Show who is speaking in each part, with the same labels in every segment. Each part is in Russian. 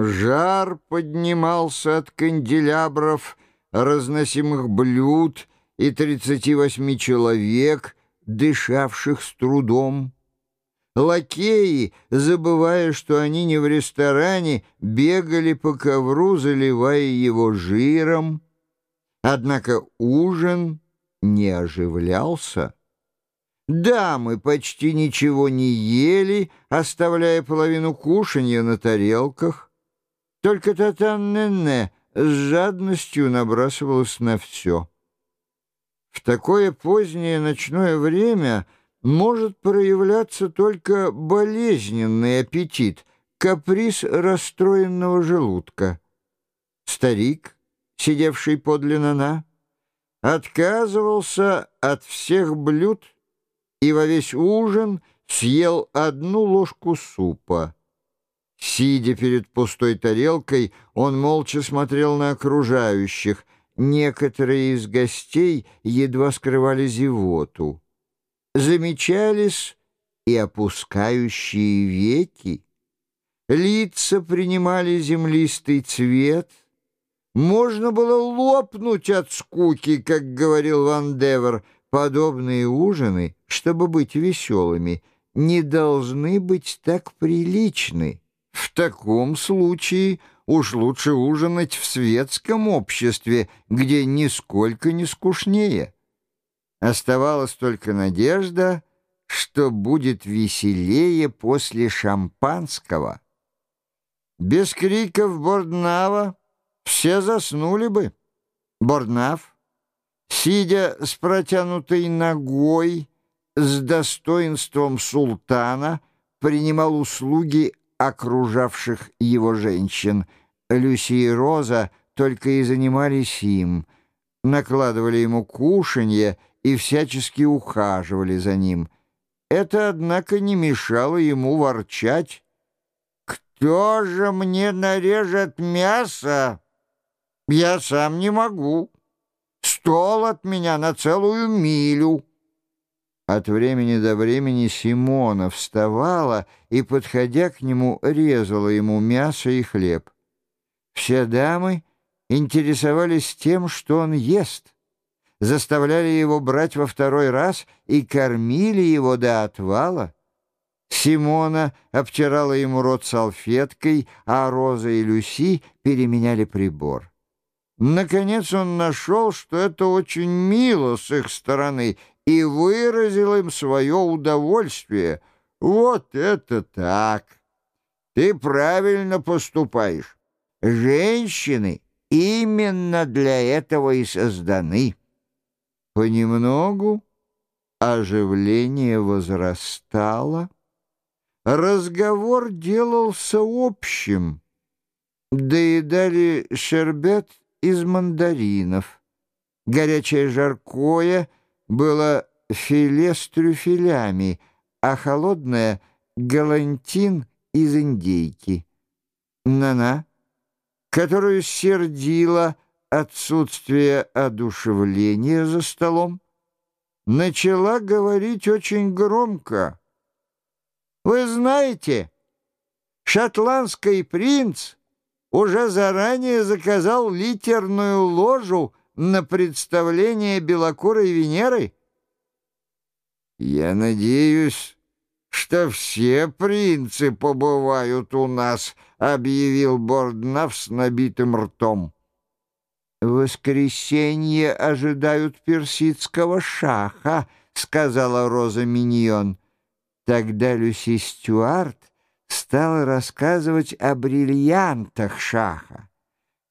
Speaker 1: Жар поднимался от канделябров, разносимых блюд и тридцати восьми человек, дышавших с трудом. Лакеи, забывая, что они не в ресторане, бегали по ковру, заливая его жиром. Однако ужин не оживлялся. Дамы почти ничего не ели, оставляя половину кушанья на тарелках. Только Татан-Нене с жадностью набрасывалась на все. В такое позднее ночное время может проявляться только болезненный аппетит, каприз расстроенного желудка. Старик, сидевший подле Нана, отказывался от всех блюд и во весь ужин съел одну ложку супа. Сидя перед пустой тарелкой, он молча смотрел на окружающих. Некоторые из гостей едва скрывали зевоту. Замечались и опускающие веки. Лица принимали землистый цвет. Можно было лопнуть от скуки, как говорил Ван Девер. Подобные ужины, чтобы быть веселыми, не должны быть так приличны. В таком случае уж лучше ужинать в светском обществе, где нисколько не скучнее. Оставалась только надежда, что будет веселее после шампанского. Без криков Борднава все заснули бы. Борднав, сидя с протянутой ногой, с достоинством султана, принимал услуги окружавших его женщин. Люси и Роза только и занимались им, накладывали ему кушанье и всячески ухаживали за ним. Это, однако, не мешало ему ворчать. «Кто же мне нарежет мясо? Я сам не могу. Стол от меня на целую милю». От времени до времени Симона вставала и, подходя к нему, резала ему мясо и хлеб. Все дамы интересовались тем, что он ест, заставляли его брать во второй раз и кормили его до отвала. Симона обтирала ему рот салфеткой, а Роза и Люси переменяли прибор. Наконец он нашел, что это очень мило с их стороны, и выразил им свое удовольствие. Вот это так! Ты правильно поступаешь. Женщины именно для этого и созданы. Понемногу оживление возрастало, разговор делался общим. Доедали шербет из мандаринов, горячее жаркое — было филе с трюфелями, а холодное — галантин из индейки. Нана, которую сердила отсутствие одушевления за столом, начала говорить очень громко. «Вы знаете, шотландский принц уже заранее заказал литерную ложу на представление белокурой Венеры? Я надеюсь, что все принцы побывают у нас, объявил Борднав с набитым ртом. «Воскресенье ожидают персидского шаха», — сказала Роза Миньон. Тогда Люси Стюарт стала рассказывать о бриллиантах шаха.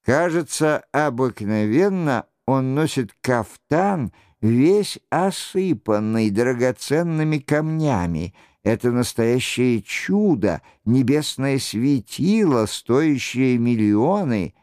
Speaker 1: Кажется, обыкновенно он носит кафтан, весь осыпанный драгоценными камнями. Это настоящее чудо, небесное светило, стоящее миллионы.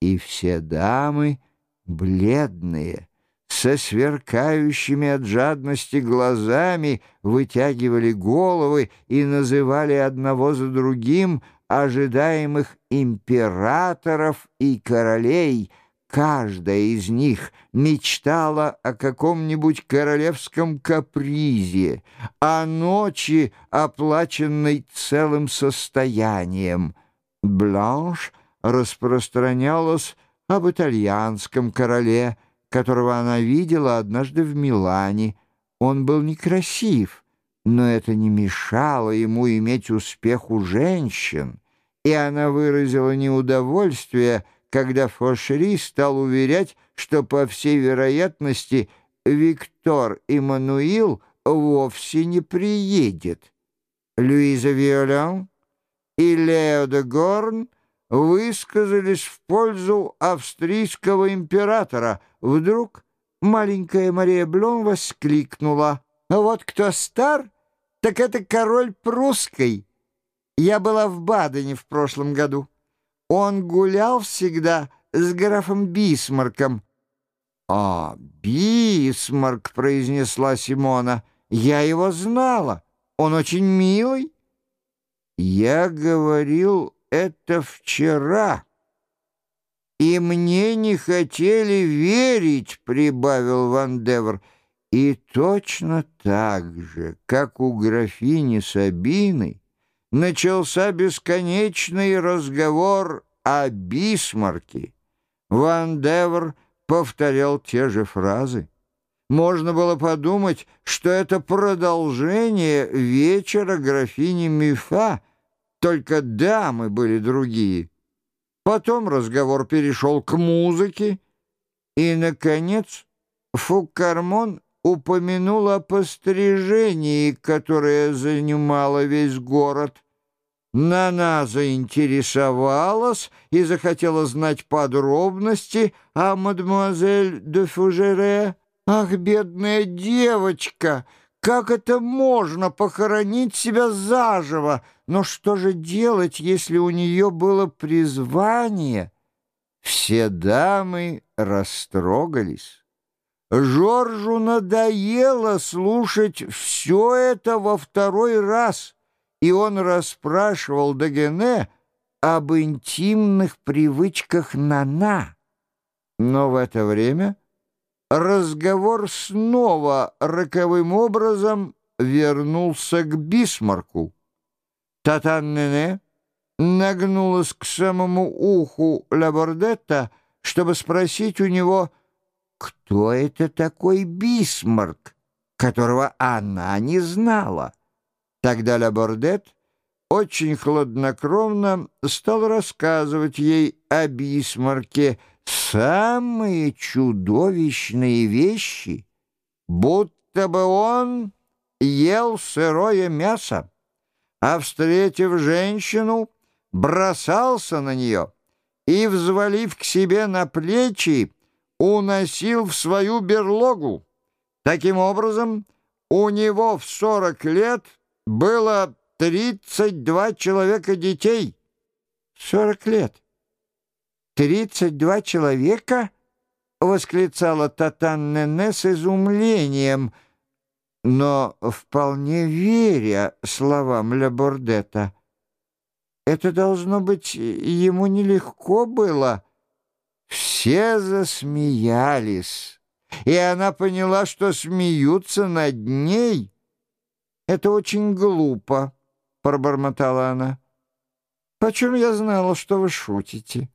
Speaker 1: И все дамы бледные, со сверкающими от жадности глазами, вытягивали головы и называли одного за другим ожидаемых императоров и королей — Каждая из них мечтала о каком-нибудь королевском капризе, о ночи, оплаченной целым состоянием. Бланш распространялась об итальянском короле, которого она видела однажды в Милане. Он был некрасив, но это не мешало ему иметь успех у женщин, и она выразила неудовольствие, когда Фошери стал уверять, что, по всей вероятности, Виктор Иммануил вовсе не приедет. Луиза Виолен и Лео де Горн высказались в пользу австрийского императора. Вдруг маленькая Мария Блон воскликнула. «Вот кто стар, так это король прусской. Я была в Бадене в прошлом году. Он гулял всегда с графом Бисмарком». «А, Бисмарк», — произнесла Симона, — «я его знала. Он очень милый». «Я говорил это вчера, и мне не хотели верить», — прибавил Ван Девер. «И точно так же, как у графини Сабины, начался бесконечный разговор о Бисмарке. Ван Девер повторял те же фразы. Можно было подумать, что это продолжение вечера графини Мифа, только дамы были другие. Потом разговор перешел к музыке, и, наконец, Фуккармон упомянул о пострижении, которое занимало весь город. Нана заинтересовалась и захотела знать подробности о мадемуазель де Фужере, «Ах, бедная девочка! Как это можно похоронить себя заживо? Но что же делать, если у нее было призвание?» Все дамы растрогались. Жоржу надоело слушать все это во второй раз, и он расспрашивал Дагене об интимных привычках Нана. Но в это время разговор снова роковым образом вернулся к Бисмарку. Татан-Нене нагнулась к самому уху Лабордетта, чтобы спросить у него, кто это такой Бисмарк, которого она не знала. Тогда Лабордет очень хладнокровно стал рассказывать ей о Бисмарке, самые чудовищные вещи, будто бы он ел сырое мясо, а, встретив женщину, бросался на нее и, взвалив к себе на плечи, уносил в свою берлогу. Таким образом, у него в сорок лет было тридцать два человека детей. Сорок лет. «Тридцать два человека?» — восклицала Татан Нене с изумлением, но вполне веря словам Лебордета. Это, должно быть, ему нелегко было. Все засмеялись, и она поняла, что смеются над ней. «Это очень глупо», — пробормотала она. «Почем я знала, что вы шутите?»